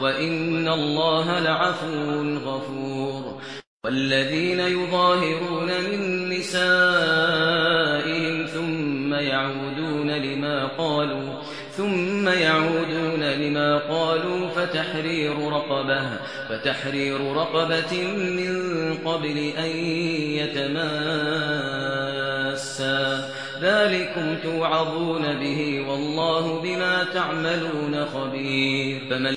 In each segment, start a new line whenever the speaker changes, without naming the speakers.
وإن الله لعفو غفور والذين يظاهرون من نسائهم ثم يعودون لما قالوا ثم يعودون لما قالوا فتحرير رقبه فتحرير رقبه من قبل ان يتماسا ذلكم توعظون به والله بما تعملون خبير فمن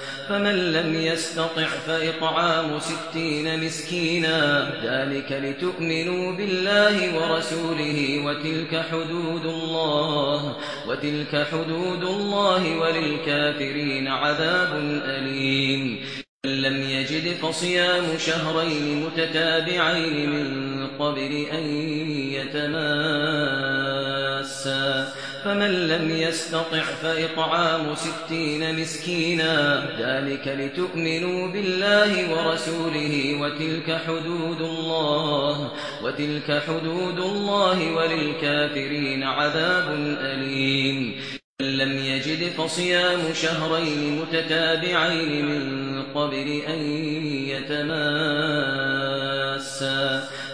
فمن لم يستطع فإطعام ستين مسكينا ذلك لتؤمنوا بالله ورسوله وتلك حدود الله وتلك حدود الله وللكافرين عذاب أليم لم يجد فصيام شهرين متتابعين من قبل أن يتماسا فمن لم يستطع فإطعام ستين مسكينا ذلك لتؤمنوا بالله ورسوله وتلك حدود الله وتلك حدود الله وللكافرين عذاب أليم لم يجد فصيام شهرين متتابعين من قبل أن يتماسا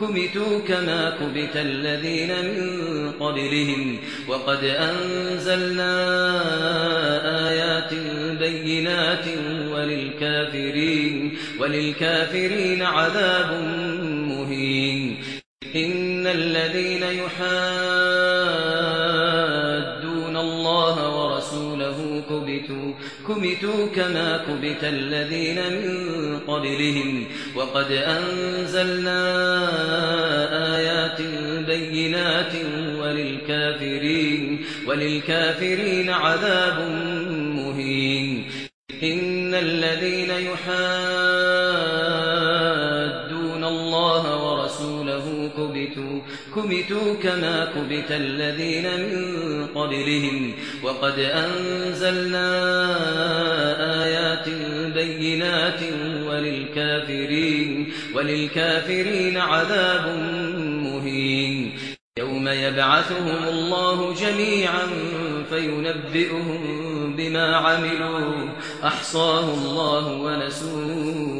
كبتوا كما كبت الذين من قبلهم وقد أنزلنا آيات بينات وللكافرين, وللكافرين عذاب مهين إن الذين يُحَادُّونَ كمتوا كما كبت الذين من قبلهم وقد أنزلنا آيات بينات وللكافرين, وللكافرين عذاب مهين إن الذين يُحَادُّونَ كبتوا كما كبت الذين من قبلهم وقد أنزلنا آيات بينات وللكافرين, وللكافرين عذاب مهين يوم يبعثهم الله جميعا فينبئهم بما عملوا أحصاه الله ونسوه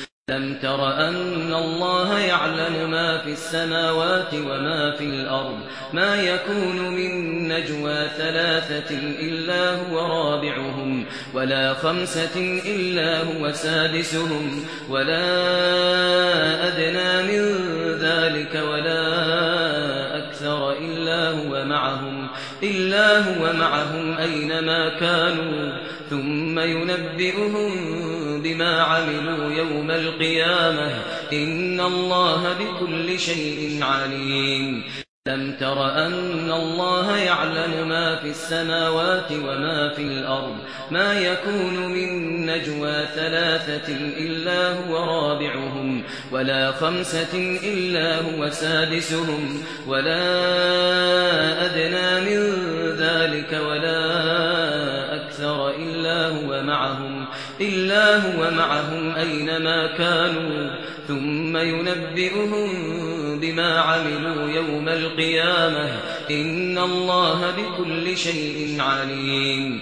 لم تر أن الله يعلم ما في السماوات وما في الأرض ما يكون من نجوى ثلاثة إلا هو رابعهم ولا خمسة إلا هو سادسهم ولا أدنى من ذلك ولا أكثر إلا هو معهم, إلا هو معهم أينما كانوا ثم ينبئهم بما عملوا يوم القيامة إن الله بكل شيء عليم لم تر أن الله يعلم ما في السماوات وما في الأرض ما يكون من نجوى ثلاثة إلا هو رابعهم ولا خمسة إلا هو سادسهم ولا أدنى من ذلك ولا أدنى النار إلا هو معهم إلا هو معهم أينما كانوا ثم ينبئهم بما عملوا يوم القيامة إن الله بكل شيء عليم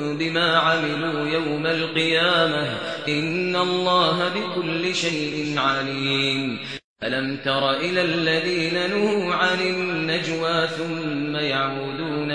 بما عملوا يوم القيامة إن الله بكل شيء عليم ألم تر إلى الذين نهوا النجوى ثم يعودون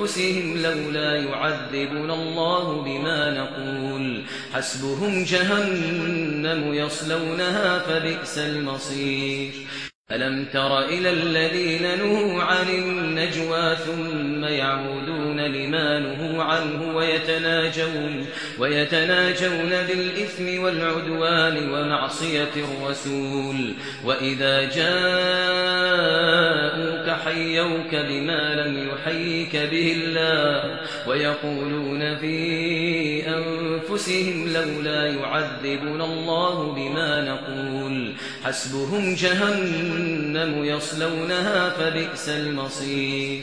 أنفسهم لولا يعذبنا الله بما نقول حسبهم جهنم يصلونها فبئس المصير ألم تر إلى الذين نهوا عن النجوى ثم يعودون لما نهوا عنه ويتناجون, ويتناجون بالإثم والعدوان ومعصية الرسول وإذا جاءوك حيوك بما لم يحيك به الله ويقولون في أنفسهم لولا يعذبنا الله بما نقول حسبهم جهنم يصلونها فبئس المصير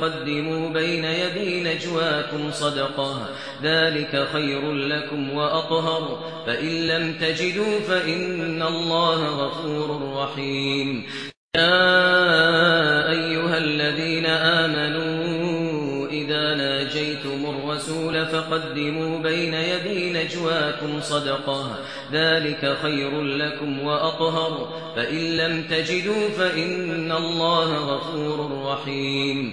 فقدموا بين يدي نجواكم صدقة ذلك خير لكم وأطهر فإن لم تجدوا فإن الله غفور رحيم يا أيها الذين آمنوا إذا ناجيتم الرسول فقدموا بين يدي نجواكم صدقة ذلك خير لكم وأطهر فإن لم تجدوا فإن الله غفور رحيم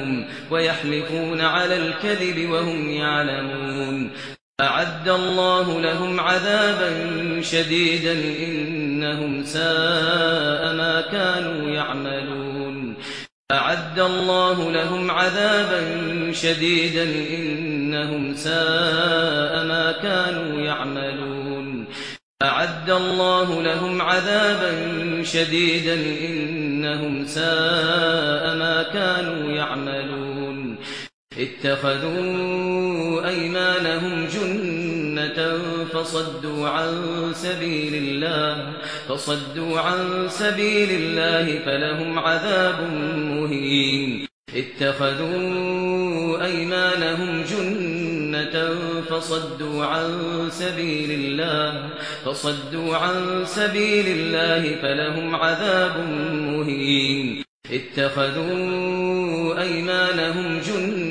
ويحلفون على الكذب وهم يعلمون أعد الله لهم عذابا شديدا إنهم ساء ما كانوا يعملون أعد الله لهم عذابا شديدا إنهم ساء ما كانوا يعملون أعد الله لهم عذابا شديدا إنهم ساء ما كانوا يعملون اتخذوا ايمانهم جنة فصدوا عن سبيل الله فصدوا عن سبيل الله فلهم عذاب مهين اتخذوا ايمانهم جنة فصدوا عن سبيل الله فصدوا عن سبيل الله فلهم عذاب مهين اتخذوا ايمانهم جنة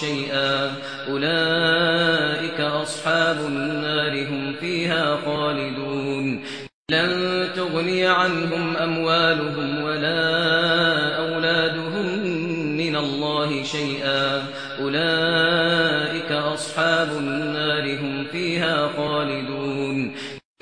شيئا أولئك أصحاب النار هم فيها خالدون لن تغني عنهم أموالهم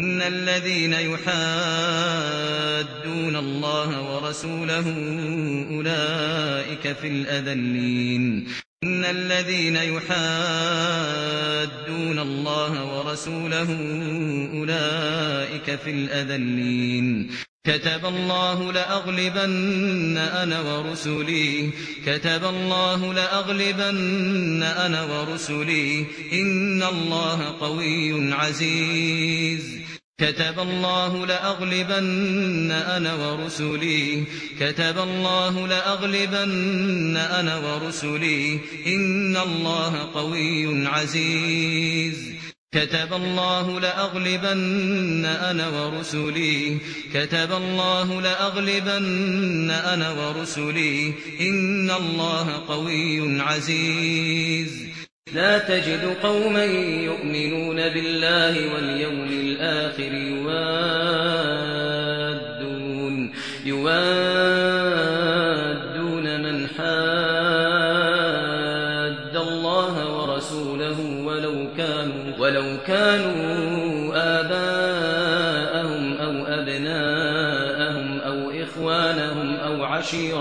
ان الذين يحادون الله ورسوله اولئك في الاذلين ان الذين يحادون الله ورسوله اولئك في الاذلين كتب الله لاغلبن انا ورسلي كتب الله لاغلبن انا ورسلي ان الله قوي عزيز كتب الله لأغلبن أنا ورسلي كتب الله لأغلبن أنا ورسلي إن الله قوي عزيز كتب الله لأغلبن أنا ورسلي كتب الله لأغلبن أنا ورسلي إن الله قوي عزيز لا تجد قوما يؤمنون بالله واليوم الآخر يوادون يوادون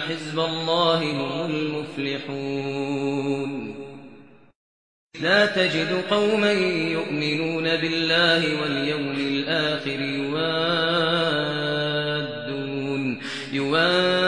حزب الله هم المفلحون لا تجد قوما يؤمنون بالله واليوم الآخر يوادون يوادون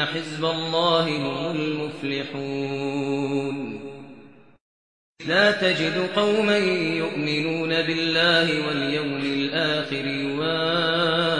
إن حزب الله هم المفلحون لا تجد قوما يؤمنون بالله واليوم الآخر يوان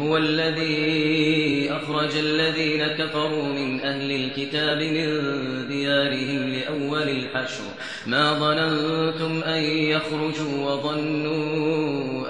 هو الذي أخرج الذين كفروا من أهل الكتاب من ديارهم لأول الحشر ما ظننتم أن يخرجوا وظنوا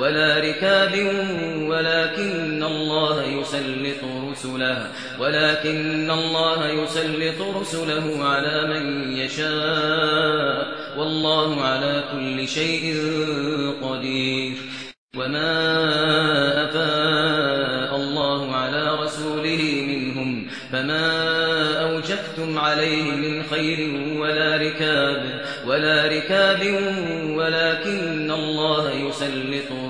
ولا ركاب ولكن الله يسلط رسله ولكن الله يسلط رسله على من يشاء والله على كل شيء قدير وما أفاء الله على رسوله منهم فما اوجبتم عليه من خير ولا ركاب ولا ركاب ولكن الله يسلط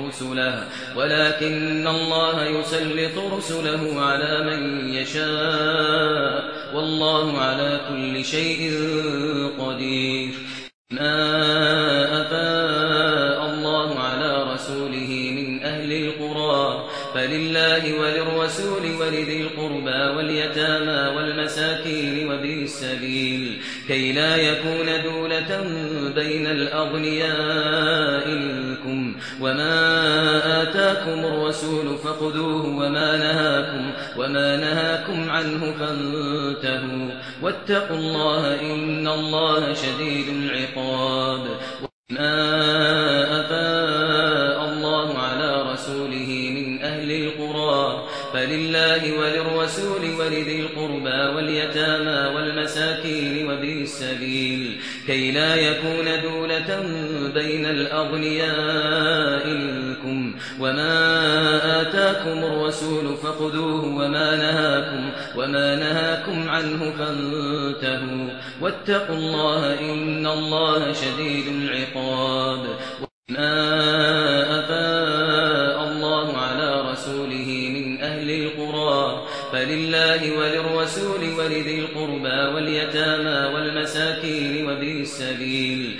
رسله ولكن الله يسلط رسله على من يشاء والله على كل شيء قدير ما أفاء الله على رسوله من أهل القرى فلله وللرسول ولذي القربى واليتامى والمساكين وذي السبيل كي لا يكون دولة بين الأغنياء منكم وما جاءكم الرسول فخذوه وما نهاكم وما نهاكم عنه فانتهوا واتقوا الله ان الله شديد العقاب ما افاء الله على رسوله من اهل القرى فلله وللرسول ولذي القربى واليتامى والمساكين وبه السبيل كي لا يكون دولة بين الأغنياء وما آتاكم الرسول فخذوه وما نهاكم وما نهاكم عنه فانتهوا واتقوا الله إن الله شديد العقاب وما أفاء الله على رسوله من أهل القرى فلله وللرسول ولذي القربى واليتامى والمساكين وذي السبيل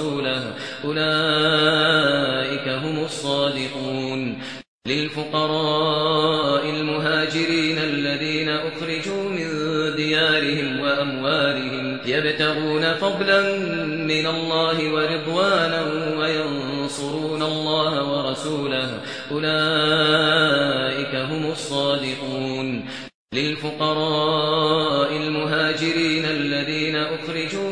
ورسوله أولئك هم الصادقون للفقراء المهاجرين الذين أخرجوا من ديارهم وأموالهم يبتغون فضلا من الله ورضوانا وينصرون الله ورسوله أولئك هم الصادقون للفقراء المهاجرين الذين أخرجوا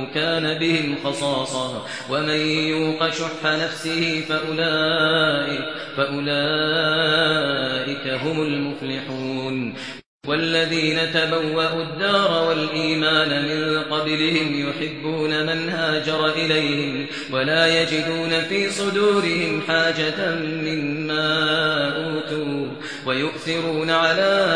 كان بهم خصاصا ومن يوق شح نفسه فأولئك, فأولئك هم المفلحون والذين تبوأوا الدار والإيمان من قبلهم يحبون من هاجر إليهم ولا يجدون في صدورهم حاجة مما أوتوا ويؤثرون على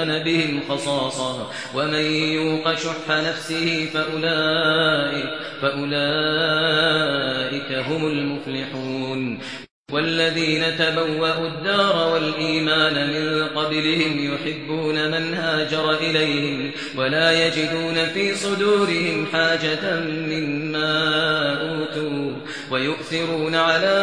كان بهم خصاصا ومن يوق شح نفسه فأولئك, فأولئك هم المفلحون والذين تبوأوا الدار والإيمان من قبلهم يحبون من هاجر إليهم ولا يجدون في صدورهم حاجة مما أوتوا ويؤثرون على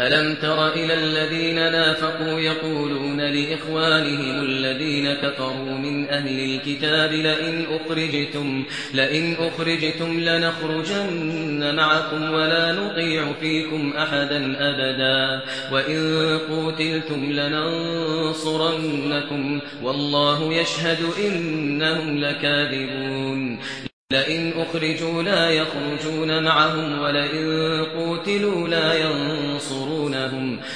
ألم تر إلى الذين نافقوا يقولون لإخوانهم الذين كفروا من أهل الكتاب لئن أخرجتم, لئن أخرجتم لنخرجن معكم ولا نطيع فيكم أحدا أبدا وإن قوتلتم لننصرنكم والله يشهد إنهم لكاذبون لئن أخرجوا لا يخرجون معهم ولئن قوتلوا لا ينصرون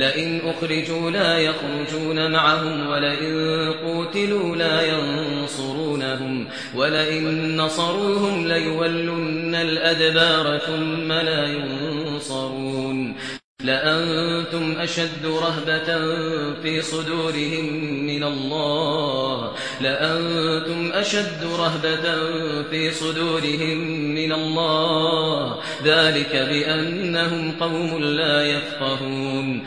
لئن أخرجوا لا يخرجون معهم ولئن قوتلوا لا ينصرونهم ولئن نصروهم ليولن الأدبار ثم لا ينصرون لأنتم أشد رهبة في صدورهم من الله لأنتم أشد رهبة في صدورهم من الله ذلك بأنهم قوم لا يفقهون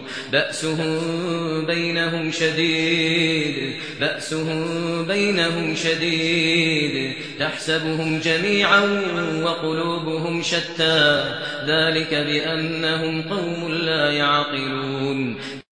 بأسهم بينهم شديد بأسهم بينهم شديد تحسبهم جميعا وقلوبهم شتى ذلك بأنهم قوم لا يعقلون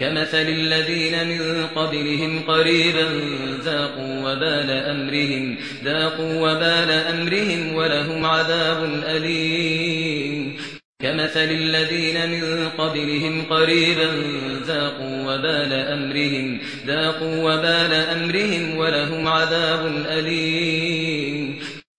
كمثل الذين من قبلهم قريبا ذاقوا وبال أمرهم, ذاقوا وبال أمرهم ولهم عذاب أليم كمثل الذين من قبلهم قريبا ذاقوا وبال أمرهم, ذاقوا وبال أمرهم ولهم عذاب أليم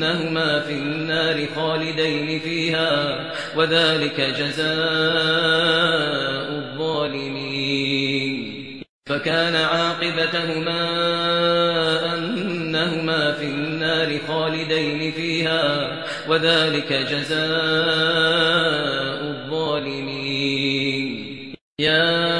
فإنهما في النار خالدين فيها وذلك جزاء الظالمين فكان عاقبتهما أنهما في النار خالدين فيها وذلك جزاء الظالمين يا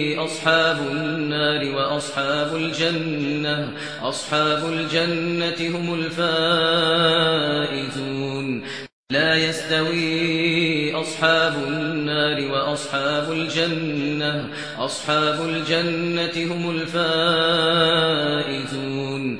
أصحاب النار وأصحاب الجنة أصحاب الجنة هم الفائزون لا يستوي أصحاب النار وأصحاب الجنة أصحاب الجنة هم الفائزون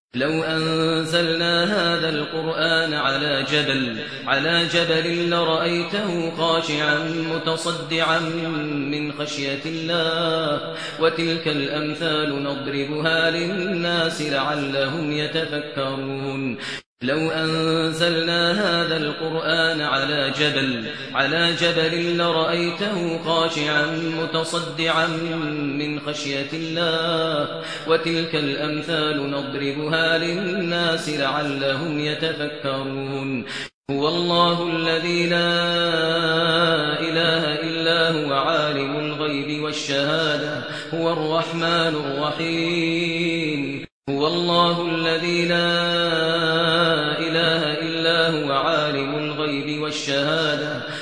لو انزلنا هذا القران على جبل على جبل لرايته خاشعا متصدعا من خشيه الله وتلك الامثال نضربها للناس لعلهم يتفكرون لو انزلنا هذا القران على جبل على جبل لرايته خاشعا متصدعا من خشيه الله وتلك الامثال نضربها للناس لعلهم يتفكرون هو الله الذي لا اله الا هو عالم الغيب والشهاده هو الرحمن الرحيم هو الله الذي لا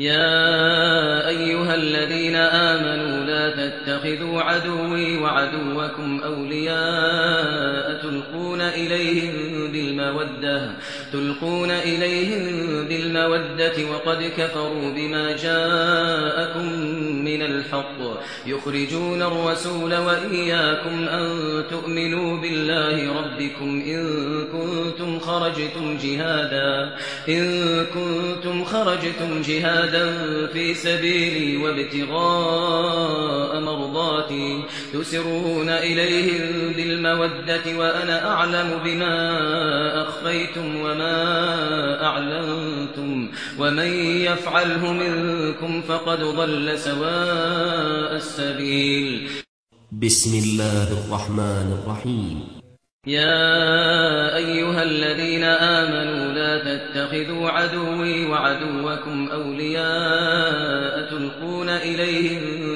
يا ايها الذين امنوا لا تتخذوا عدوي وعدوكم اولياء تلقون اليهم بالموده تلقون اليهم بالموده وقد كفروا بما جاءكم من الحق يخرجون الرسول واياكم ان تؤمنوا بالله ربكم ان كنتم خرجتم جهادا ان كنتم خرجتم جهادا جهادا في سبيلي وابتغاء مرضاتي تسرون إليهم بالمودة وأنا أعلم بما أخفيتم وما أعلنتم ومن يفعله منكم فقد ضل سواء السبيل
بسم الله الرحمن الرحيم
يا ايها الذين امنوا لا تتخذوا عدوي وعدوكم اولياء تلقون اليهم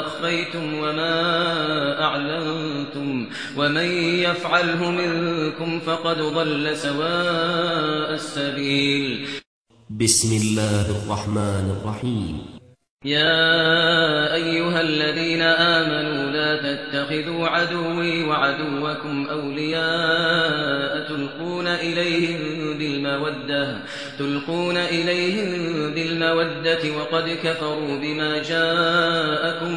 أخفيتم وما أعلنتم ومن يفعله منكم فقد ضل سواء السبيل
بسم الله الرحمن الرحيم
يا أيها الذين آمنوا لا تتخذوا عدوي وعدوكم أولياء تلقون إليهم بِالْمَوَدَّةِ تُلْقُونَ إِلَيْهِم بِالْمَوَدَّةِ وَقَدْ كَفَرُوا بِمَا جَاءَكُم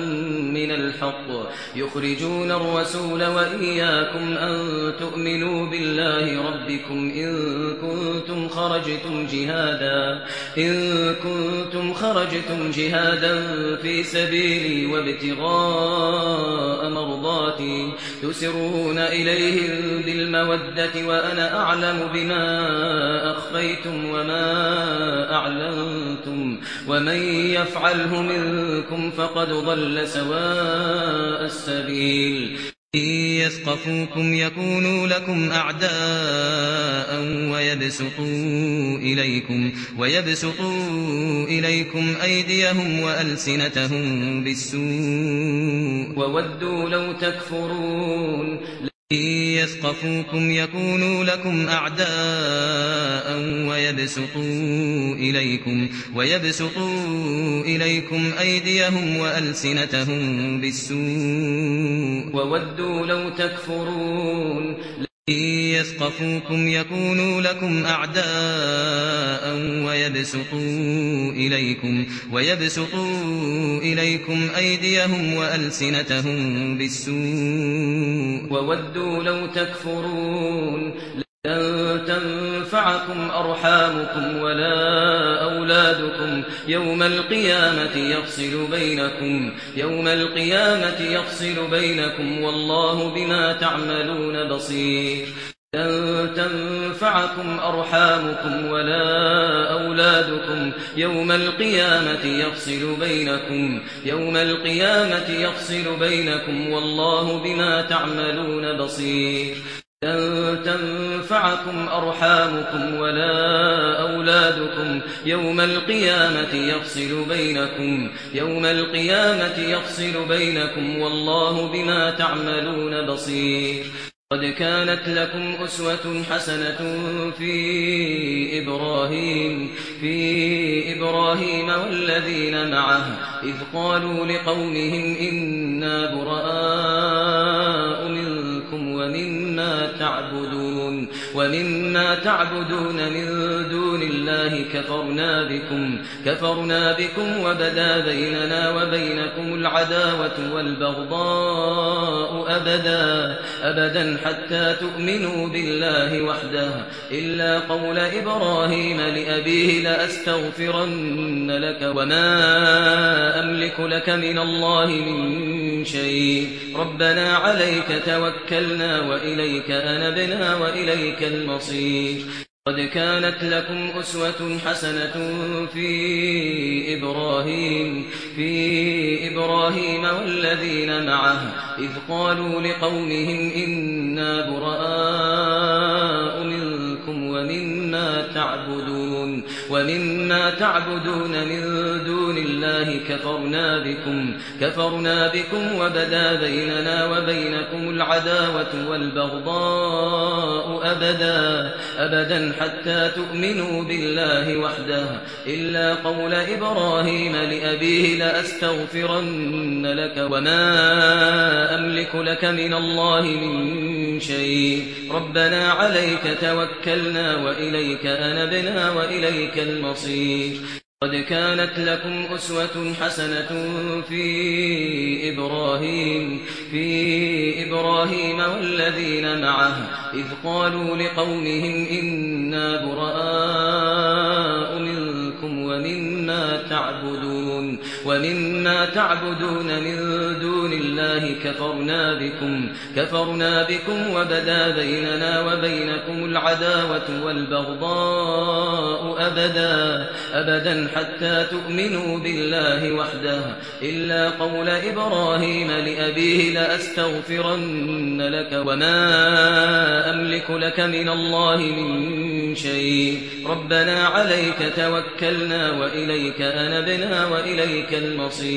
مِّنَ الْحَقِّ يُخْرِجُونَ الرَّسُولَ وَإِيَّاكُمْ أَن تُؤْمِنُوا بِاللَّهِ رَبِّكُمْ إِن كُنتُمْ خَرَجْتُمْ جِهَادًا إِن كُنتُمْ خَرَجْتُمْ جِهَادًا فِي سَبِيلِي وَابْتِغَاءَ مَرْضَاتِي تُسِرُّونَ إِلَيْهِم بِالْمَوَدَّةِ وَأَنَا أَعْلَمُ بِمَا أخفيتم وما أعلنتم ومن يفعله منكم فقد ضل سواء السبيل يثقفوكم يكونوا لكم أعداء ويبسطوا إليكم, ويبسطوا إليكم أيديهم وألسنتهم بالسوء وودوا لو تكفرون يَسْقَفُوكُمْ يكونوا لكم اعداء ويبسطوا اليكم ويبسطوا اليكم ايديهم والسنتهم بالسوء وودوا لو تكفرون يَسْقَفُوكُمْ يكونوا لكم أعداء ويبسطوا إليكم, ويبسطوا إليكم أيديهم وألسنتهم بالسوء وودوا لو تكفرون لن تنفعكم أرحامكم ولا أولادكم يوم القيامة يفصل بينكم يوم القيامة يفصل بينكم والله بما تعملون بصير لن تنفعكم أرحامكم ولا أولادكم يوم القيامة يفصل بينكم يوم القيامة يفصل بينكم والله بما تعملون بصير لن تنفعكم أرحامكم ولا أولادكم يوم القيامة يفصل بينكم يوم القيامة يفصل بينكم والله بما تعملون بصير قد كانت لكم أسوة حسنة في إبراهيم في إبراهيم والذين معه إذ قالوا لقومهم إنا براء تعبدون ومن تعبدون من دون الله كفرنا بكم كفرنا بكم وبدا بيننا وبينكم العداوة والبغضاء أبدا أبدا حتى تؤمنوا بالله وحده إلا قول إبراهيم لأبيه لأستغفرن لك وما أملك لك من الله من شيء ربنا عليك توكلنا وإليك أنبنا وإليك المصير قد كانت لكم أسوة حسنة في إبراهيم في إبراهيم والذين معه إذ قالوا لقومهم إنا براء منكم ومما تعبدون ومما ما تعبدون من دون الله كفرنا بكم كفرنا بكم وبدا بيننا وبينكم العداوة والبغضاء أبدا أبدا حتى تؤمنوا بالله وحده إلا قول إبراهيم لأبيه لأستغفرن لك وما أملك لك من الله من شيء ربنا عليك توكلنا وإليك أنبنا وإليك المصير قد كانت لكم أسوة حسنة في إبراهيم في إبراهيم والذين معه إذ قالوا لقومهم إنا برآء ما تعبدون من دون الله كفرنا بكم كفرنا بكم وبدا بيننا وبينكم العداوة والبغضاء أبدا أبدا حتى تؤمنوا بالله وحده إلا قول إبراهيم لأبيه لأستغفرن لك وما أملك لك من الله من شيء ربنا عليك توكلنا وإليك أنبنا وإليك المصير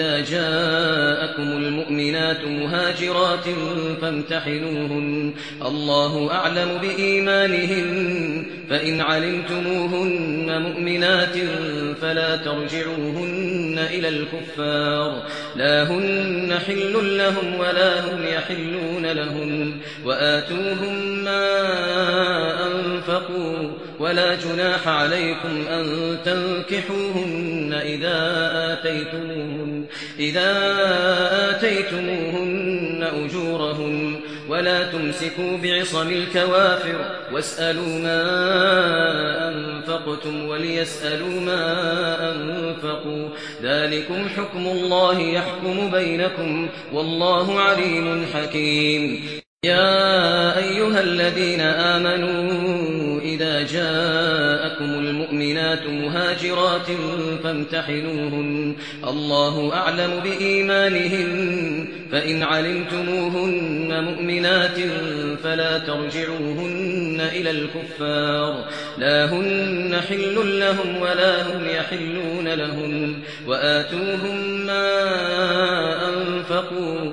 إذا جاءكم المؤمنات مهاجرات فامتحنوهن الله أعلم بإيمانهن فإن علمتموهن مؤمنات فلا ترجعوهن إلى الكفار لا هن حل لهم ولا هم يحلون لهم وآتوهم ما أنفروا واتقوا ولا جناح عليكم أن تنكحوهن إذا آتيتموهن, إذا آتيتموهن أجورهن ولا تمسكوا بعصم الكوافر واسألوا ما أنفقتم وليسألوا ما أنفقوا ذلكم حكم الله يحكم بينكم والله عليم حكيم يا أيها الذين آمنوا جاءكم المؤمنات مهاجرات فامتحنوهن الله أعلم بإيمانهن فإن علمتموهن مؤمنات فلا ترجعوهن إلى الكفار لا هن حل لهم ولا هم يحلون لهم وآتوهم ما أنفقوا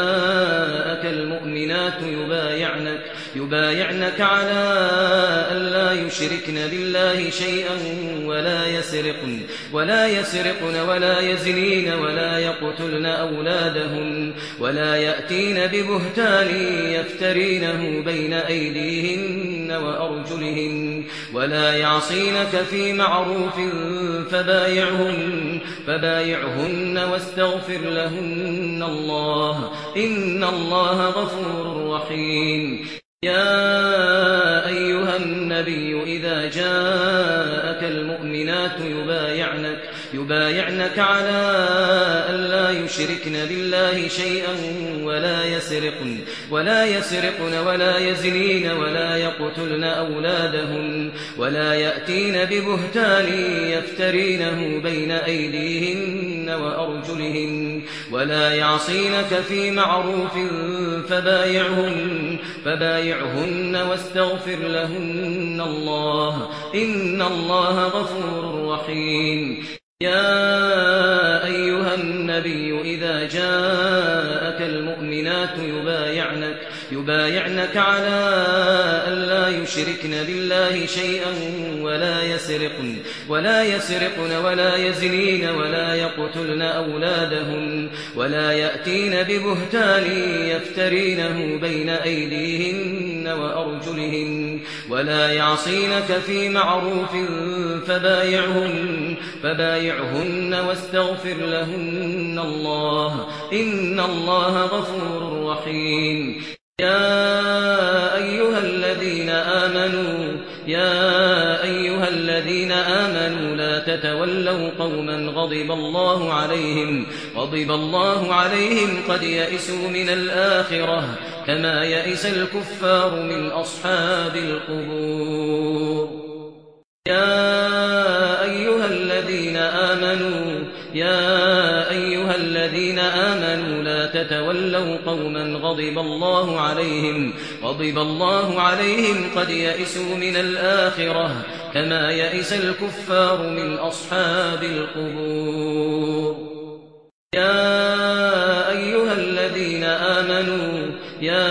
يبايعنك على أن لا يشركن بالله شيئا ولا يسرقن ولا يسرقن ولا يزنين ولا يقتلن أولادهم ولا يأتين ببهتان يفترينه بين أيديهن وأرجلهن ولا يعصينك في معروف فبايعهن, فبايعهن واستغفر لهن الله إن الله غفور رحيم يا أيها النبي إذا جاءك المؤمنات يبايعنك يبايعنك على ان لا يشركن بالله شيئا ولا يسرقن ولا يسرقن ولا يزنين ولا يقتلن أولادهم ولا يأتين ببهتان يفترينه بين أيديهن وأرجلهن ولا يعصينك في معروف فبايعهن فبايعهن واستغفر لهن الله إن الله غفور رحيم يا أيها النبي إذا جاءك المؤمنات يبايعنك على أن لا يشركن بالله شيئا ولا يسرقن ولا يسرقن ولا يزنين ولا يقتلن أولادهم ولا يأتين ببهتان يفترينه بين أيديهن وأرجلهن ولا يعصينك في معروف فبايعهن فبايعهن واستغفر لهن الله إن الله غفور رحيم يا ايها الذين امنوا يا ايها الذين امنوا لا تتولوا قوما غضب الله عليهم غضب الله عليهم قد يئسوا من الاخره كما يئس الكفار من اصحاب القبور يا ايها الذين امنوا يا ايها الذين امنوا تتولوا قوما غضب الله عليهم غضب الله عليهم قد يئسوا من الآخرة كما يئس الكفار من أصحاب القبور يا أيها الذين آمنوا يا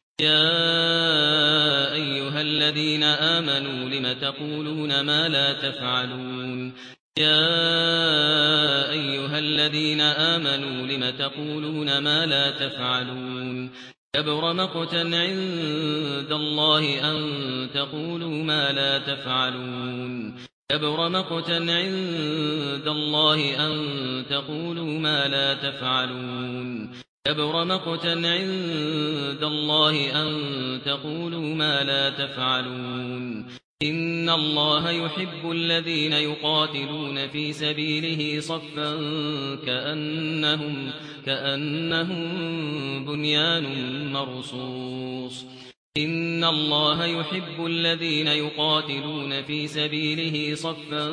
يا ايها الذين امنوا لما تقولون ما لا تفعلون يا ايها الذين امنوا لما تقولون ما لا تفعلون كبر مقتا عند الله ان تقولوا ما لا تفعلون كبر مقتا عند الله ان تقولوا ما لا تفعلون كبر مقتا عند الله أن تقولوا ما لا تفعلون إن الله يحب الذين يقاتلون في سبيله صفا كأنهم, كأنهم بنيان مرصوص إن الله يحب الذين يقاتلون في سبيله صفا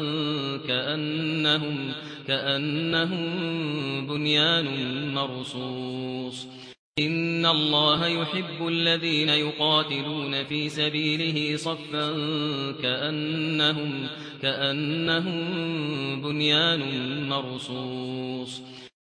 كأنهم بنيان مرصوص كأنهم بنيان مرصوص إن الله يحب الذين يقاتلون في سبيله صفا كأنهم, كأنهم بنيان مرصوص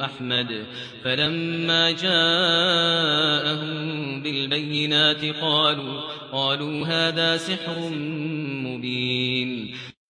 أحمد فلما جاءهم بالبينات قالوا قالوا هذا سحر مبين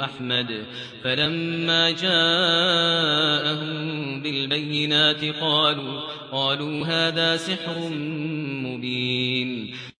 أحمد فلما جاءهم بالبينات قالوا قالوا هذا سحر مبين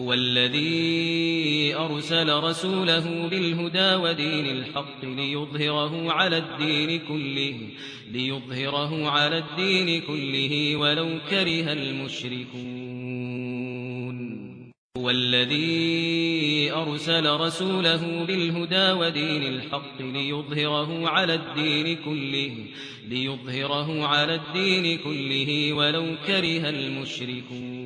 والذي أرسل رسوله بالهدى ودين الحق ليظهره على الدين كله ليظهره على الدين كله ولو كره المشركون والذي أرسل رسوله بالهدى ودين الحق ليظهره على الدين كله ليظهره على الدين كله ولو كره المشركون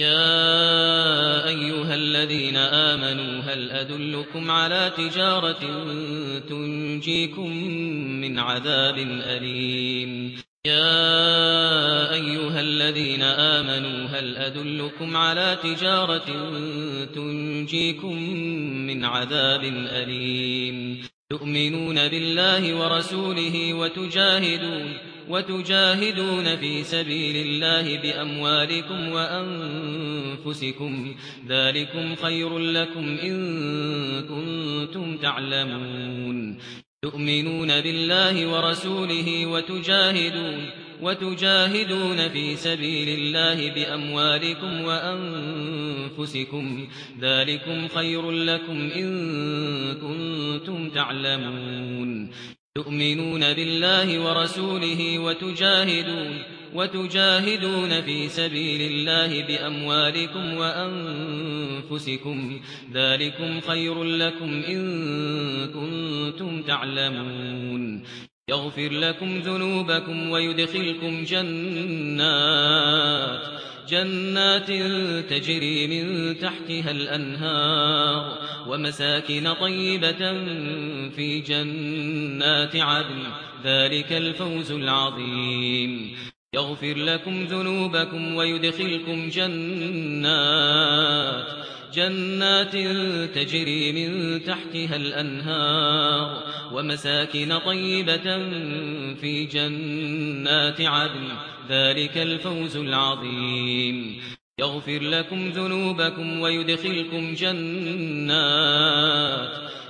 يا ايها الذين امنوا هل ادلكم على تجاره تنجيكم من عذاب اليم يا ايها الذين امنوا هل ادلكم على تجاره تنجيكم من عذاب اليم تؤمنون بالله ورسوله وتجاهدون وتجاهدون في سبيل الله بأموالكم وأنفسكم ذلك خير لكم إن كنتم تعلمون تؤمنون بالله ورسوله وتجاهدون وتجاهدون في سبيل الله بأموالكم وأنفسكم ذلك خير لكم إن كنتم تعلمون تؤمنون بالله ورسوله وتجاهدون وتجاهدون في سبيل الله بأموالكم وأنفسكم ذلك خير لكم إن كنتم تعلمون يغفر لكم ذنوبكم ويدخلكم جنات جنات تجري من تحتها الأنهار ومساكن طيبة في جنات عدن ذلك الفوز العظيم يغفر لكم ذنوبكم ويدخلكم جنات جنات تجري من تحتها الأنهار ومساكن طيبة في جنات عدن ذلك الفوز العظيم يغفر لكم ذنوبكم ويدخلكم جنات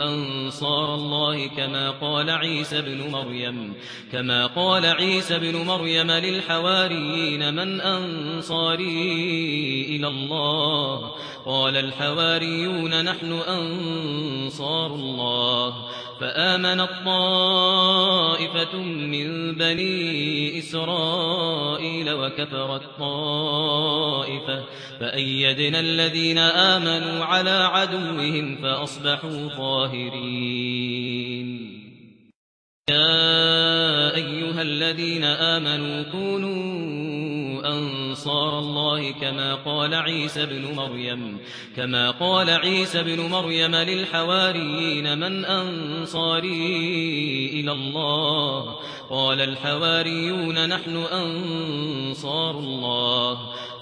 انصار الله كما قال عيسى ابن مريم كما قال عيسى ابن مريم للحواريين من انصاري الى الله قال الحواريون نحن انصار الله فآمن طائفة من بني إسرائيل وكفر الطائفة فأيدنا الذين آمنوا على عدوهم فأصبحوا ظاهرين يا أيها الذين آمنوا كونوا انصار الله كما قال عيسى ابن مريم كما قال عيسى ابن مريم للحواريين من انصاري الى الله قال الحواريون نحن انصار الله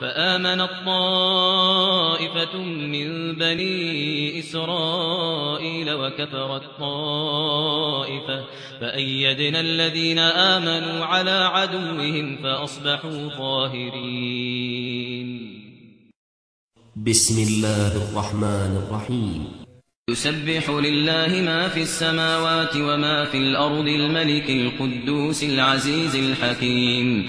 فآمن طائفة من بني إسرائيل وكفر الطائفة فأيدنا الذين آمنوا على عدوهم فأصبحوا ظاهرين
بسم الله الرحمن الرحيم
يسبح لله ما في السماوات وما في الأرض الملك القدوس العزيز الحكيم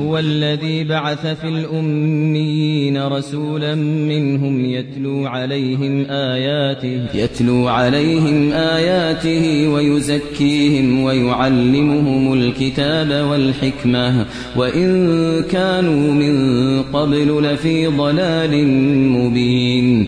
هو الذي
بعث في الأمين رسولا منهم يتلو عليهم آياته يتلو عليهم آياته ويزكيهم ويعلمهم الكتاب والحكمة وإن كانوا من قبل لفي ضلال مبين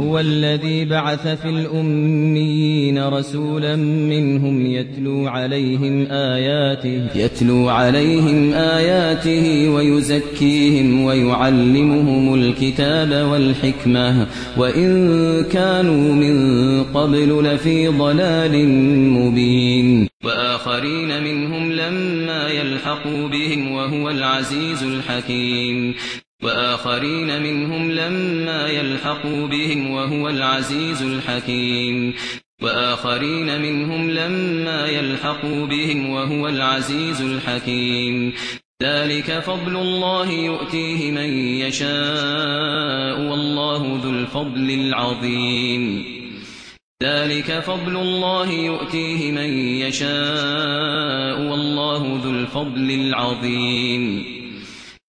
هو الذي بعث في الأمين رسولا منهم يتلو عليهم آياته يتلو عليهم آياته ويزكيهم ويعلمهم الكتاب والحكمة وإن كانوا من قبل لفي ضلال مبين وآخرين منهم لما يلحقوا بهم وهو العزيز الحكيم وآخرين منهم لما يلحقوا بهم وهو العزيز الحكيم وآخرين منهم لما يلحقوا بهم وهو العزيز الحكيم ذلك فضل الله يؤتيه من يشاء والله ذو الفضل العظيم ذلك فضل الله يؤتيه من يشاء والله ذو الفضل العظيم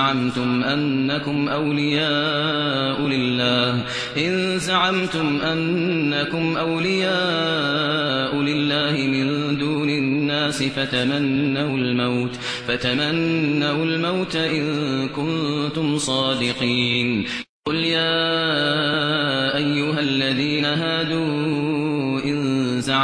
زعمتم أنكم أولياء لله إن زعمتم أنكم أولياء لله من دون الناس فتمنوا الموت فتمنوا الموت إن كنتم صادقين قل يا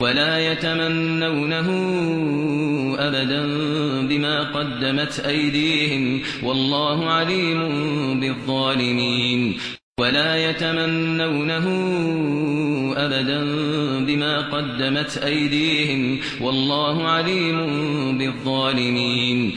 ولا يتمنونه ابدا بما قدمت ايديهم والله عليم بالظالمين ولا يتمنونه ابدا بما قدمت ايديهم والله عليم بالظالمين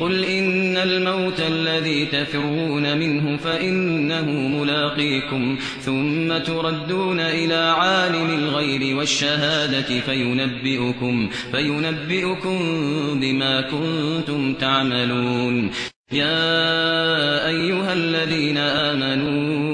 قل إن الموت الذي تفرون منه فإنه ملاقيكم ثم تردون إلى عالم الغير والشهادة فينبئكم, فينبئكم بما كنتم تعملون يا أيها الذين آمنون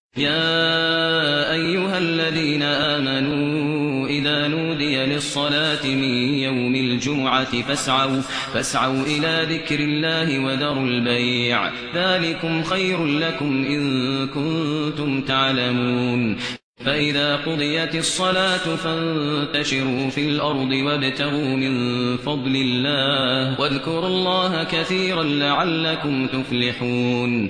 يا ايها الذين امنوا اذا نودي للصلاه من يوم الجمعه فاسعوا فاسعوا الى ذكر الله وذروا البيع ذلك خير لكم ان كنتم تعلمون فإذا قضيت الصلاة فانتشروا في الأرض وابتغوا من فضل الله واذكروا الله كثيرا لعلكم تفلحون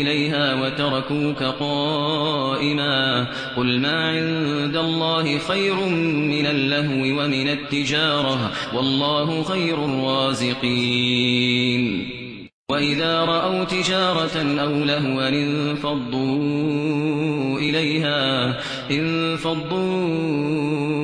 إليها وتركوك قائما قل ما عند الله خير من اللهو ومن التجارة والله خير الرازقين وإذا رأوا تجارة أو لهوا انفضوا إليها انفضوا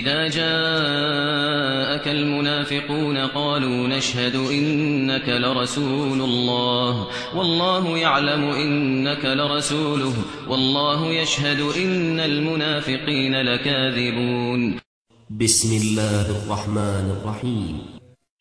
إذا جاءك المنافقون قالوا نشهد إنك لرسول الله والله يعلم إنك لرسوله والله يشهد إن المنافقين لكاذبون
بسم الله الرحمن الرحيم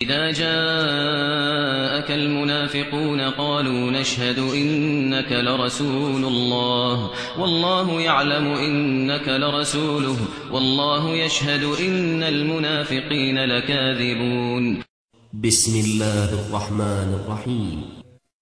إذا جاءك المنافقون قالوا نشهد إنك لرسول الله والله يعلم إنك لرسوله والله يشهد إن المنافقين لكاذبون
بسم الله الرحمن الرحيم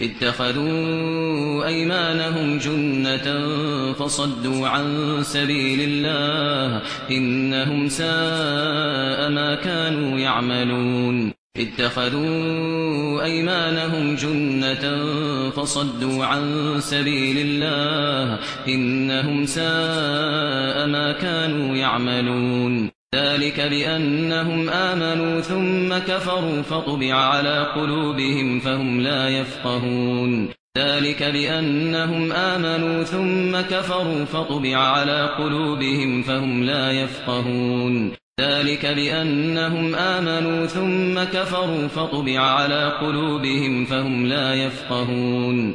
اتخذوا ايمانهم جنة فصدوا عن سبيل الله انهم ساء ما كانوا يعملون اتخذوا ايمانهم جنة فصدوا عن سبيل الله انهم ساء ما كانوا يعملون ذلك بأنهم آمنوا ثم كفروا فطبع على قلوبهم فهم لا يفقهون ذلك بأنهم آمنوا ثم كفروا فطبع على قلوبهم فهم لا يفقهون ذلك بأنهم آمنوا ثم كفروا فطبع على قلوبهم فهم لا يفقهون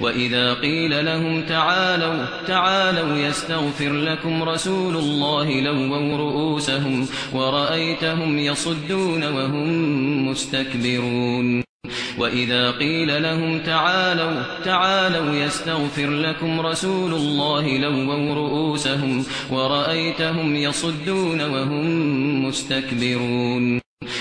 وإذا قيل لهم تعالوا تعالوا يستغفر لكم رسول الله لووا رؤوسهم ورأيتهم يصدون وهم مستكبرون وَإِذَا قِيلَ لَهُمْ تَعَالَوْا تَعَالَوْا يَسْتَغْفِرْ لَكُمْ رَسُولُ اللَّهِ لَوَّوْا رُؤُوسَهُمْ وَرَأَيْتَهُمْ يَصُدُّونَ وَهُمْ مُسْتَكْبِرُونَ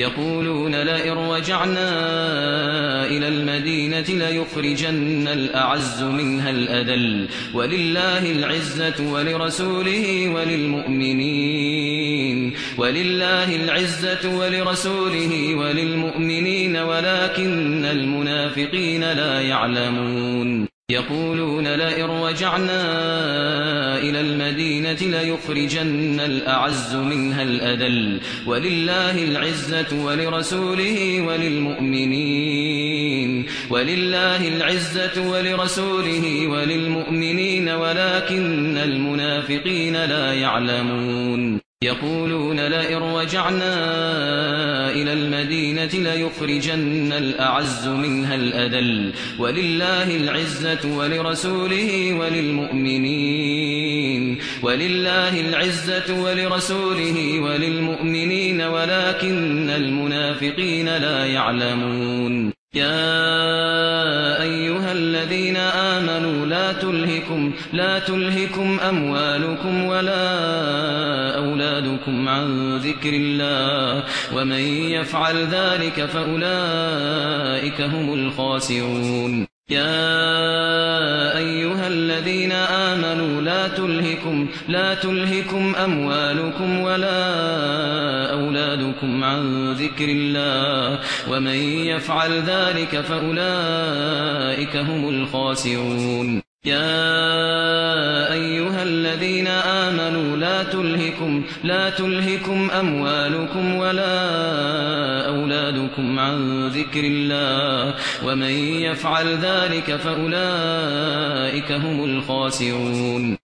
يقولون لئن رجعنا إلى المدينة ليخرجن الأعز منها الأدل ولله العزة ولرسوله وللمؤمنين ولله العزة ولرسوله وللمؤمنين ولكن المنافقين لا يعلمون يقولون لئن رجعنا إلى المدينة ليخرجن الأعز منها الأدل ولله العزة ولرسوله وللمؤمنين ولله العزة ولرسوله وللمؤمنين ولكن المنافقين لا يعلمون يقولون لئن رجعنا إلى المدينة ليخرجن الأعز منها الأدل ولله العزة ولرسوله وللمؤمنين ولله العزة ولرسوله وللمؤمنين ولكن المنافقين لا يعلمون يا أيها الذين آمنوا لا تلهكم لا تلهكم اموالكم ولا اولادكم عن ذكر الله ومن يفعل ذلك فاولئك هم الخاسرون يا ايها الذين امنوا لا تلهكم لا تلهكم اموالكم ولا اولادكم عن ذكر الله ومن يفعل ذلك فاولئك هم الخاسرون يا ايها الذين امنوا لا تلهكم لا تلهكم اموالكم ولا اولادكم عن ذكر الله ومن يفعل ذلك فاولئك هم الخاسرون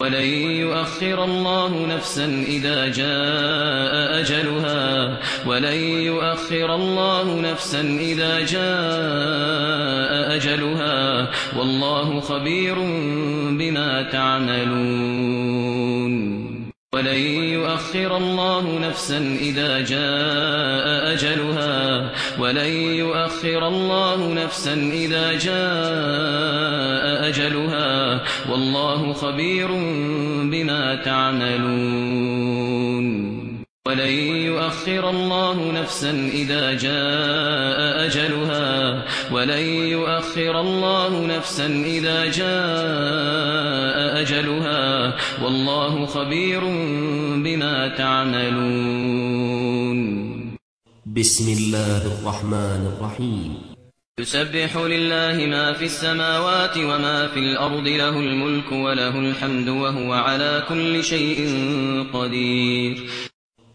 ولن يؤخر الله نفسا اذا جاء اجلها ولن يؤخر الله نفسا اذا جاء اجلها والله خبير بما تعملون ولن يؤخر الله نفسا اذا جاء اجلها ولن يؤخر الله نفسا اذا جاء اجلها والله خبير بما تعملون ولن يؤخر الله نفسا اذا جاء اجلها ولن يؤخر الله نفسا اذا جاء اجلها والله خبير بما
تعملون بسم الله الرحمن الرحيم
يسبح لله ما في السماوات وما في الارض له الملك وله الحمد وهو على كل شيء قدير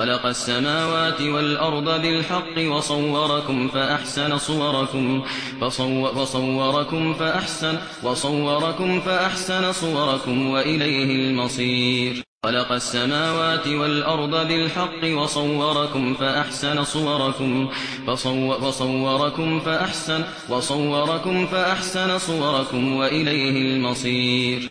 خلق السماوات والأرض بالحق وصوركم فأحسن صوركم فصور وصوركم فأحسن وصوركم فأحسن صوركم وإليه المصير خلق السماوات والأرض بالحق وصوركم فأحسن صوركم فصور وصوركم فأحسن وصوركم فأحسن صوركم وإليه المصير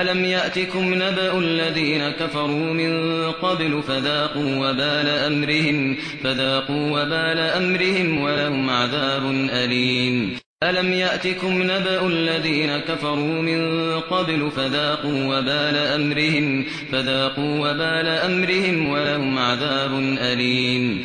ألم يأتكم نبأ الذين كفروا من قبل فذاقوا وبال أمرهم فذاقوا وبال أمرهم ولهم عذاب أليم ألم يأتكم نبأ الذين كفروا من قبل فذاقوا وبال أمرهم فذاقوا وبال أمرهم ولهم عذاب أليم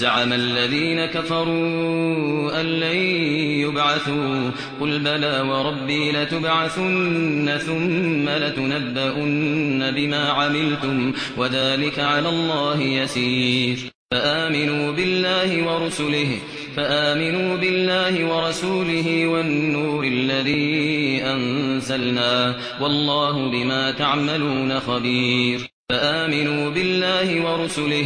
زعم الذين كفروا أن لن يبعثوا قل بلى وربي لتبعثن ثم لتنبؤن بما عملتم وذلك على الله يسير فآمنوا بالله ورسله فآمنوا بالله ورسوله والنور الذي أنزلنا والله بما تعملون خبير فآمنوا بالله ورسله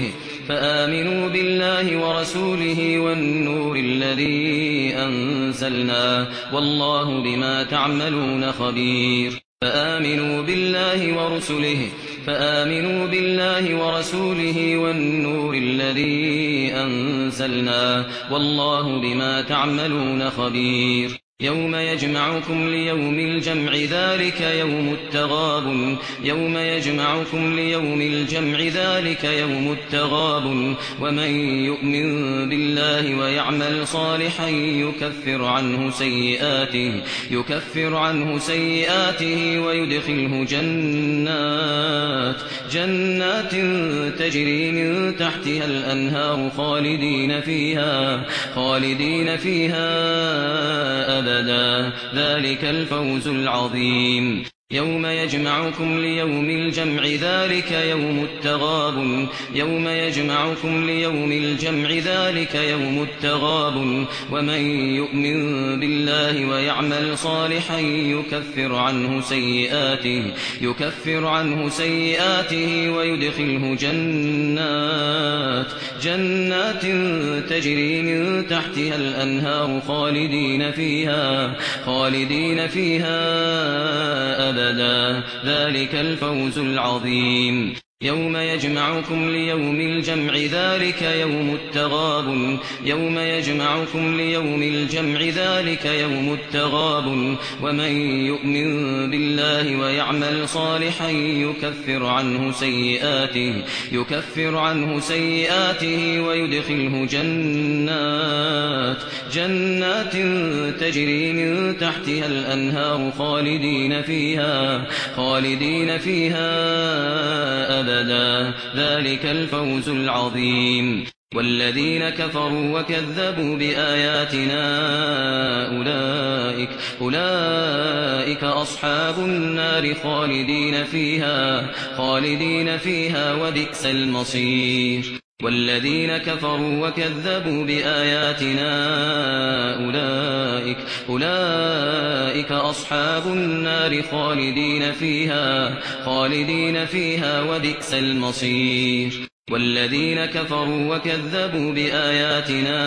فآمنوا بالله ورسوله والنور الذي أنزلنا والله بما تعملون خبير فآمنوا بالله ورسله فآمنوا بالله ورسوله والنور الذي أنزلنا والله بما تعملون خبير يوم يجمعكم ليوم الجمع ذلك يوم التغاب يوم يجمعكم ليوم الجمع ذلك يوم التغاب ومن يؤمن بالله ويعمل صالحا يكفر عنه سيئاته يكفر عنه سيئاته ويدخله جنات جنات تجري من تحتها الأنهار خالدين فيها خالدين فيها أبدا مدادا ذلك الفوز العظيم يوم يجمعكم ليوم الجمع ذلك يوم التغاب يوم يجمعكم ليوم الجمع ذلك يوم التغاب ومن يؤمن بالله ويعمل صالحا يكفر عنه سيئاته يكفر عنه سيئاته ويدخله جنات جنات تجري من تحتها الأنهار خالدين فيها خالدين فيها أبدا ذلك الفوز العظيم يوم يجمعكم ليوم الجمع ذلك يوم التغاب يوم يجمعكم ليوم الجمع ذلك يوم التغاب ومن يؤمن بالله ويعمل صالحا يكفر عنه سيئاته يكفر عنه سيئاته ويدخله جنات جنات تجري من تحتها الانهار خالدين فيها خالدين فيها أبدا ذلك الفوز العظيم والذين كفروا وكذبوا بآياتنا أولئك, أولئك أصحاب النار خالدين فيها, خالدين فيها وبئس المصير والذين كفروا وكذبوا بآياتنا أولئك أولئك أصحاب النار خالدين فيها خالدين فيها وبئس المصير والذين كفروا وكذبوا بآياتنا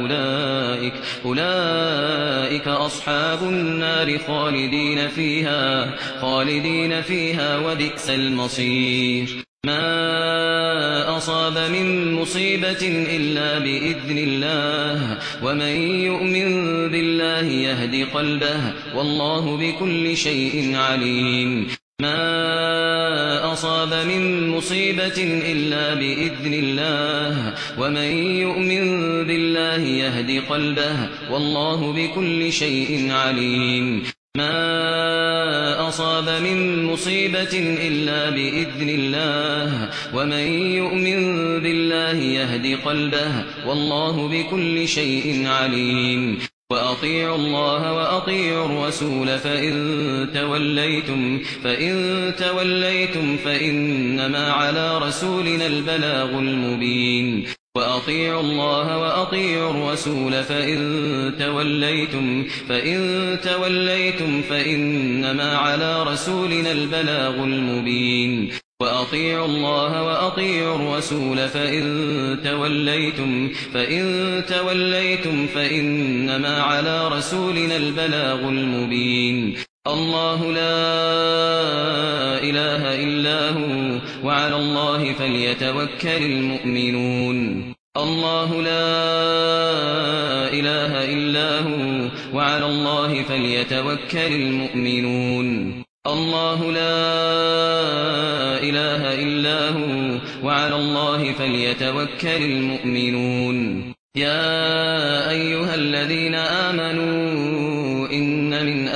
أولئك أولئك أصحاب النار خالدين فيها خالدين فيها وبئس المصير ما أصاب من مصيبة إلا بإذن الله ومن يؤمن بالله يهدي قلبه والله بكل شيء عليم ما أصاب من مصيبة إلا بإذن الله ومن يؤمن بالله يهدي قلبه والله بكل شيء عليم ما أصاب من مصيبة إلا بإذن الله ومن يؤمن بالله يهدي قلبه والله بكل شيء عليم وأطيعوا الله وأطيعوا الرسول فإن توليتم, فإن توليتم فإنما على رسولنا البلاغ المبين وَأَطِيعُوا اللَّهَ وَأَطِيعُوا الرَّسُولَ فَإِن تَوَلَّيْتُمْ فَإِن تَوَلَّيْتُمْ فَإِنَّمَا عَلَى رَسُولِنَا الْبَلَاغُ الْمُبِينُ وَأَطِيعُوا اللَّهَ وَأَطِيعُوا الرَّسُولَ فَإِن تَوَلَّيْتُمْ فَإِن تَوَلَّيْتُمْ فَإِنَّمَا عَلَى رَسُولِنَا الْبَلَاغُ الْمُبِينُ الله لا اله الا هو وعلى الله فليتوكل المؤمنون الله لا اله الا هو وعلى الله فليتوكل المؤمنون الله لا اله الا هو وعلى الله فليتوكل المؤمنون يا ايها الذين امنوا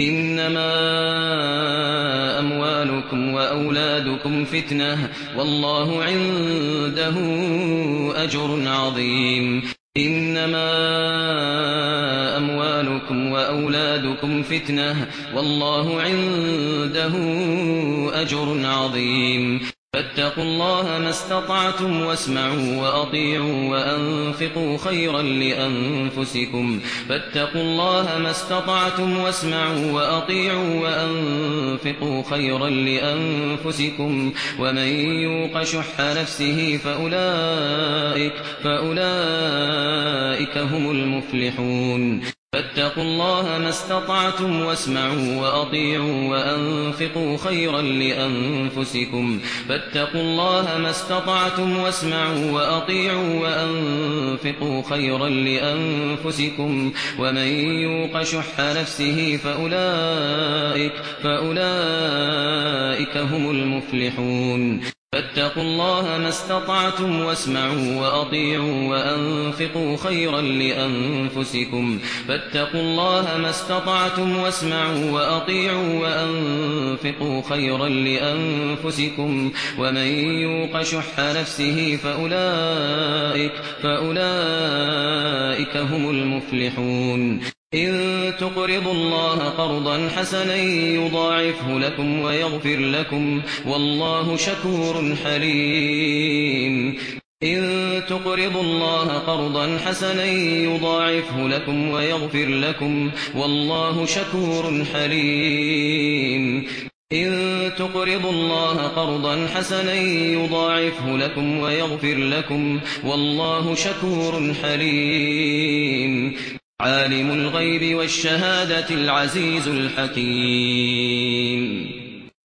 انما اموالكم واولادكم فتنه والله عنده اجر عظيم انما اموالكم واولادكم فتنه والله عنده اجر عظيم فاتقوا الله ما استطعتم واسمعوا وأطيعوا وأنفقوا خيرا لأنفسكم فاتقوا الله ما استطعتم واسمعوا وأطيعوا وأنفقوا خيرا لأنفسكم ومن يوق شح نفسه فأولئك, فأولئك هم المفلحون فاتقوا الله ما استطعتم واسمعوا وأطيعوا وأنفقوا خيرا لأنفسكم فاتقوا الله ما استطعتم واسمعوا وأطيعوا وأنفقوا خيرا لأنفسكم ومن يوق شح نفسه فأولئك, فأولئك هم المفلحون فاتقوا الله ما استطعتم واسمعوا وأطيعوا وأنفقوا خيرا لأنفسكم فاتقوا الله ما استطعتم واسمعوا وأطيعوا وأنفقوا خيرا لأنفسكم ومن يوق شح نفسه فأولئك, فأولئك هم المفلحون إن تقرضوا الله قرضا حسنا يضاعفه لكم ويغفر لكم والله شكور حليم إن تقرضوا الله قرضا حسنا يضاعفه لكم ويغفر لكم والله شكور حليم إن تقرضوا الله قرضا حسنا يضاعفه لكم ويغفر لكم والله شكور حليم عالم الغيب والشهادة العزيز الحكيم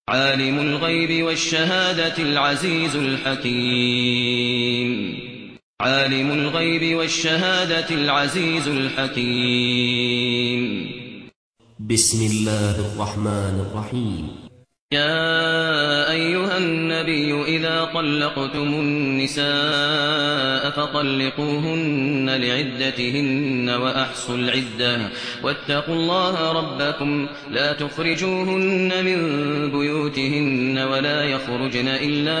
عالم الغيب والشهادة العزيز الحكيم عالم الغيب والشهادة العزيز الحكيم
بسم الله الرحمن الرحيم
يا ايها النبي اذا طلقتم النساء فطلقوهن لعدتهن واحصوا العده واتقوا الله ربكم لا تخرجوهن من بيوتهن ولا يخرجن الا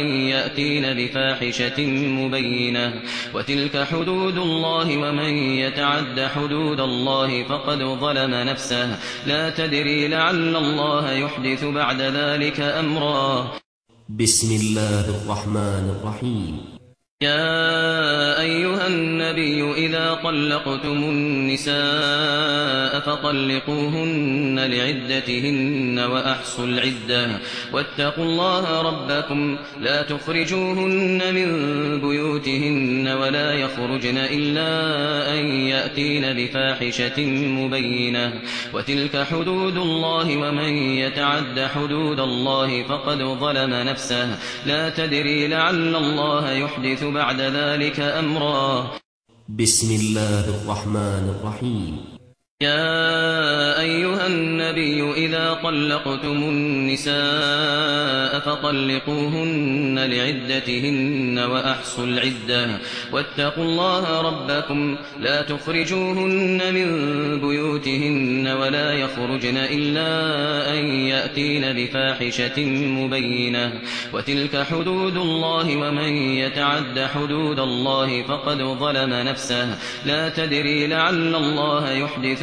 ان ياتين بفاحشه مبينه وتلك حدود الله ومن يتعد حدود الله فقد ظلم نفسه لا تدري لعل الله يحدث بعد ذلك أمرا
بسم الله الرحمن الرحيم
يا ايها النبي اذا طلقتم النساء فطلقوهن لعدتهن واحصوا العده واتقوا الله ربكم لا تخرجوهن من بيوتهن ولا يخرجن الا ان ياتين بفاحشه مبينه وتلك حدود الله ومن يتعد حدود الله فقد ظلم
نفسه
لا تدري لعل الله يحدث بعد ذلك أمرا
بسم الله الرحمن الرحيم
يا ايها النبي اذا طلقتم النساء فطلقوهن لعدتهن واحصوا العده واتقوا الله ربكم لا تخرجوهن من بيوتهن ولا يخرجن الا ان ياتين بفاحشه مبينه وتلك حدود الله ومن يتعد حدود الله فقد ظلم نفسه لا تدري لعل الله يحدث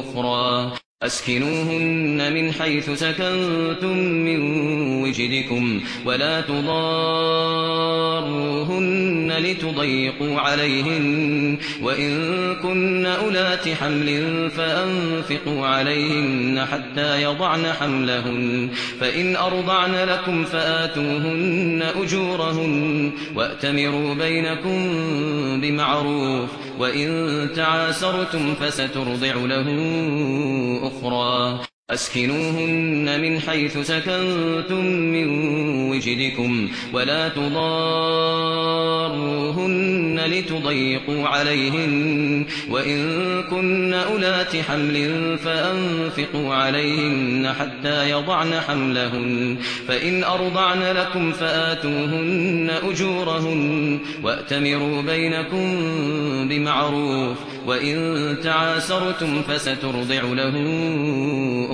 أخرى أسكنوهن من حيث سكنتم من وجدكم ولا تضاروهن لتضيقوا عليهن وإن كن أولات حمل فأنفقوا عليهن حتى يضعن حملهن فإن أرضعن لكم فآتوهن أجورهن واعتمروا بينكم بمعروف وإن تعاسرتم فسترضع له أخرى أسكنوهن من حيث سكنتم من وجدكم ولا تضاروهن لتضيقوا عليهن وإن كن أولات حمل فأنفقوا عليهن حتى يضعن حملهن فإن أرضعن لكم فآتوهن أجورهن واعتمروا بينكم بمعروف وإن تعاسرتم فسترضع له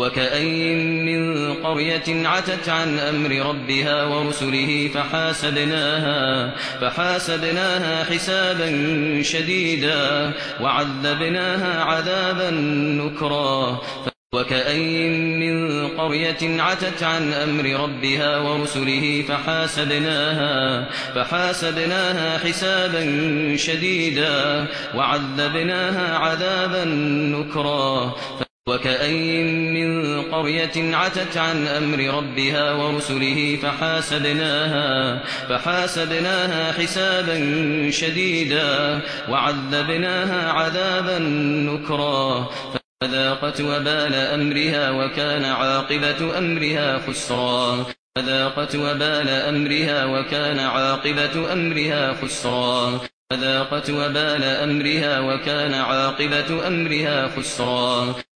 وكاين من قريه عتت عن امر ربها ورسله فحاسبناها فحاسبناها حسابا شديدا وعذبناها عذابا نكرا وكاين من قريه عتت عن امر ربها ورسله فحاسبناها فحاسبناها حسابا شديدا وعذبناها عذابا نكرا وكاين من قريه عتت عن امر ربها ورسله فحاسبناها فحاسبناها حسابا شديدا وعذبناها عذابا نكرا فذاقت وبال امرها وكان عاقبه امرها خسرا فذاقت وبال امرها وكان عاقبه امرها خسرا فذاقت وبال امرها وكان عاقبه امرها خسرا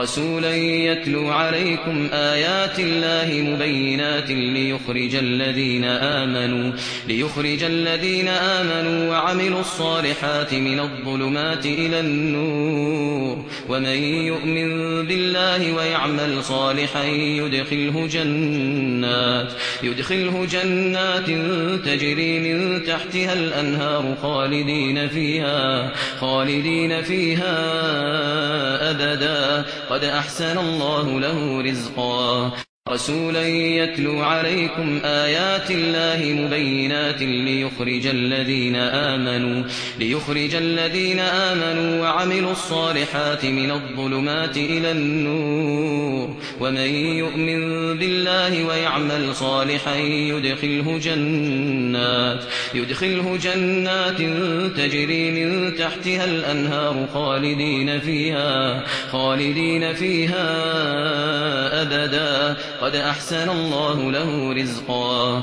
رسولا يتلو عليكم آيات الله مبينات ليخرج الذين آمنوا ليخرج الذين آمنوا وعملوا الصالحات من الظلمات إلى النور ومن يؤمن بالله ويعمل صالحا يدخله جنات يدخله جنات تجري من تحتها الأنهار خالدين فيها خالدين فيها أبدا قد أحسن الله له رزقا رسولا يتلو عليكم آيات الله مبينات ليخرج الذين آمنوا ليخرج الذين آمنوا وعملوا الصالحات من الظلمات إلى النور ومن يؤمن بالله ويعمل صالحا يدخله جنات يدخله جنات تجري من تحتها الأنهار خالدين فيها خالدين فيها أبدا قد أحسن الله له رزقا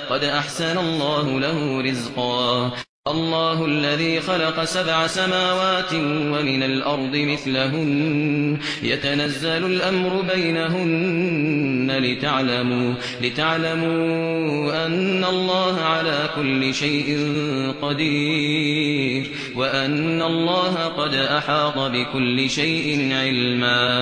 قد أحسن الله له رزقا الله الذي خلق سبع سماوات ومن الأرض مثلهن يتنزل الأمر بينهن لتعلموا, لتعلموا أن الله على كل شيء قدير وأن الله قد أحاط بكل شيء علما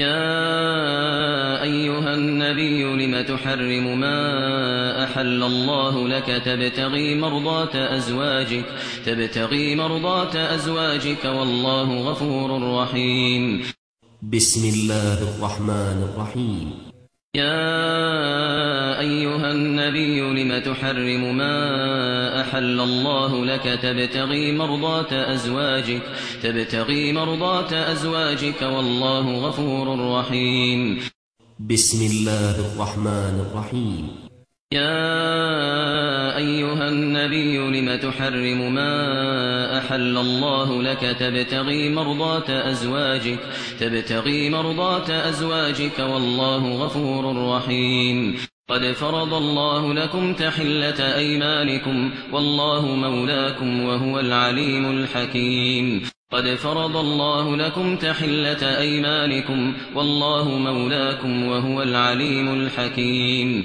يا ايها النبي لم تحرم ما احل الله لك تبتغي مرضات ازواجك تبتغي مرضات ازواجك والله غفور رحيم
بسم الله الرحمن الرحيم
يا ايها النبي لم تحرم ما احل الله لك تبتغي مرضات ازواجك تبتغي مرضات ازواجك والله غفور
رحيم بسم الله الرحمن الرحيم
يا ايها النبي لم تحرم ما احل الله لك تبتغي مرضات ازواجك تبتغي مرضات ازواجك والله غفور رحيم قد فرض الله لكم تحلة ايمانكم والله مولاكم وهو العليم الحكيم قد فرض الله لكم تحلة ايمانكم والله مولاكم وهو العليم الحكيم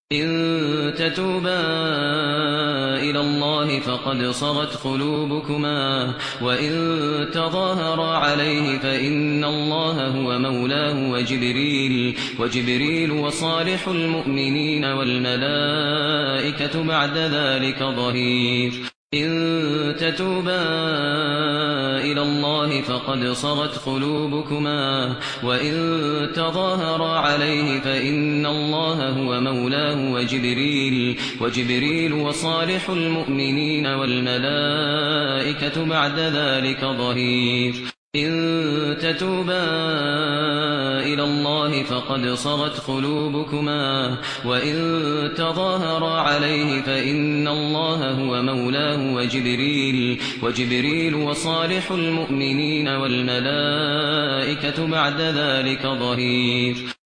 إن تتوبا إلى الله فقد صغت قلوبكما وإن تظاهر عليه فإن الله هو مولاه وجبريل وجبريل وصالح المؤمنين والملائكة بعد ذلك ظهير إن تتوبا إلى الله فقد صغت قلوبكما وإن تظاهر عليه فإن الله هو مولاه وجبريل, وجبريل وصالح المؤمنين والملائكة بعد ذلك ظهير إن تتوبا إلى الله فقد صغت قلوبكما وإن تظاهر عليه فإن الله هو مولاه وجبريل وجبريل وصالح المؤمنين والملائكة بعد ذلك ظهير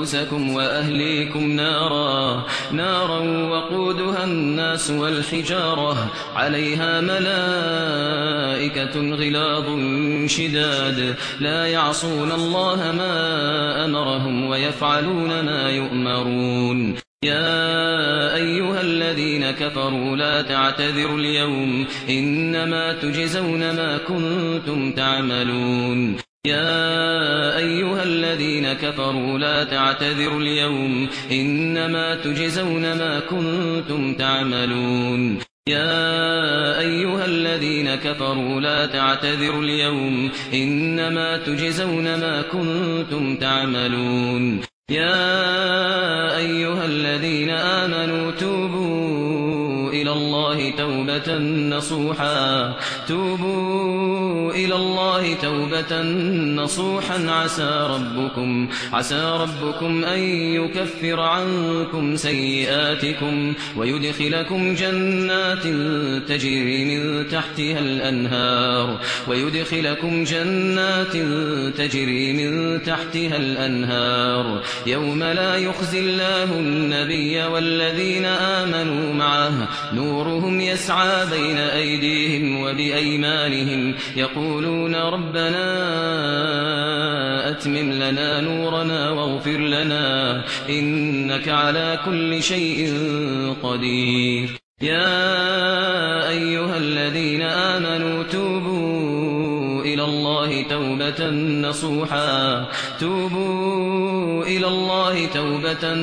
أنفسكم وأهليكم نارا نارا وقودها الناس والحجارة عليها ملائكة غلاظ شداد لا يعصون الله ما أمرهم ويفعلون ما يؤمرون يا ايها الذين كفروا لا تعتذروا اليوم انما تجزون ما كنتم تعملون يا ايها الذين كفروا لا تعتذروا اليوم انما تجزون ما كنتم تعملون يا ايها الذين كفروا لا تعتذروا اليوم انما تجزون ما كنتم تعملون يا ايها الذين امنوا توبة نصوحا توبوا إلى الله توبة نصوحا عسى ربكم عسى ربكم أن يكفر عنكم سيئاتكم ويدخلكم جنات تجري من تحتها الأنهار ويدخلكم جنات تجري من تحتها الأنهار يوم لا يخزي الله النبي والذين آمنوا معه نورهم يسعى بين أيديهم وبأيمانهم يقولون ربنا أتمم لنا نورنا واغفر لنا إنك على كل شيء قدير يا أيها الذين آمنوا توبوا إلى الله توبة نصوحا توبوا إلى الله توبة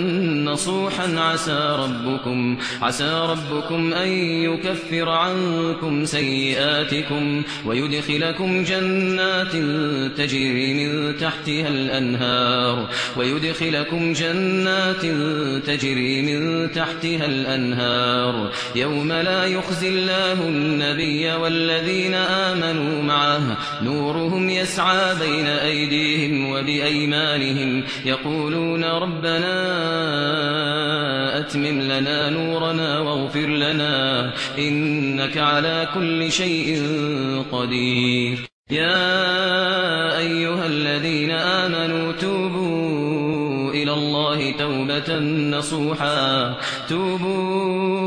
نصوحا عسى ربكم عسى ربكم أن يكفر عنكم سيئاتكم ويدخلكم جنات تجري من تحتها الأنهار ويدخلكم جنات تجري من تحتها الأنهار يوم لا يخزي الله النبي والذين آمنوا معه نورهم يسعى بين أيديهم وبأيمانهم يقول يقولون ربنا أتمم لنا نورنا واغفر لنا إنك على كل شيء قدير يا أيها الذين آمنوا توبوا إلى الله توبة نصوحا توبوا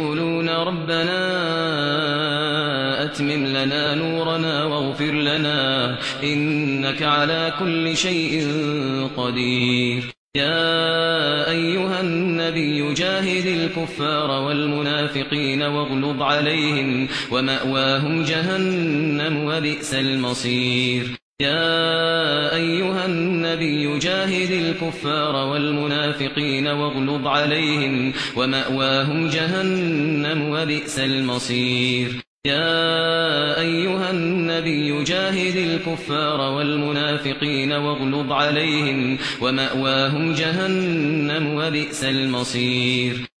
يقولون ربنا أتمم لنا نورنا واغفر لنا إنك على كل شيء قدير يا أيها النبي جاهد الكفار والمنافقين واغلب عليهم ومأواهم جهنم وبئس المصير يا ايها النبي جاهد الكفار والمنافقين واغلب عليهم ومأواهم جهنم وبئس المصير يا ايها النبي جاهد الكفار والمنافقين واغلب عليهم ومأواهم جهنم وبئس المصير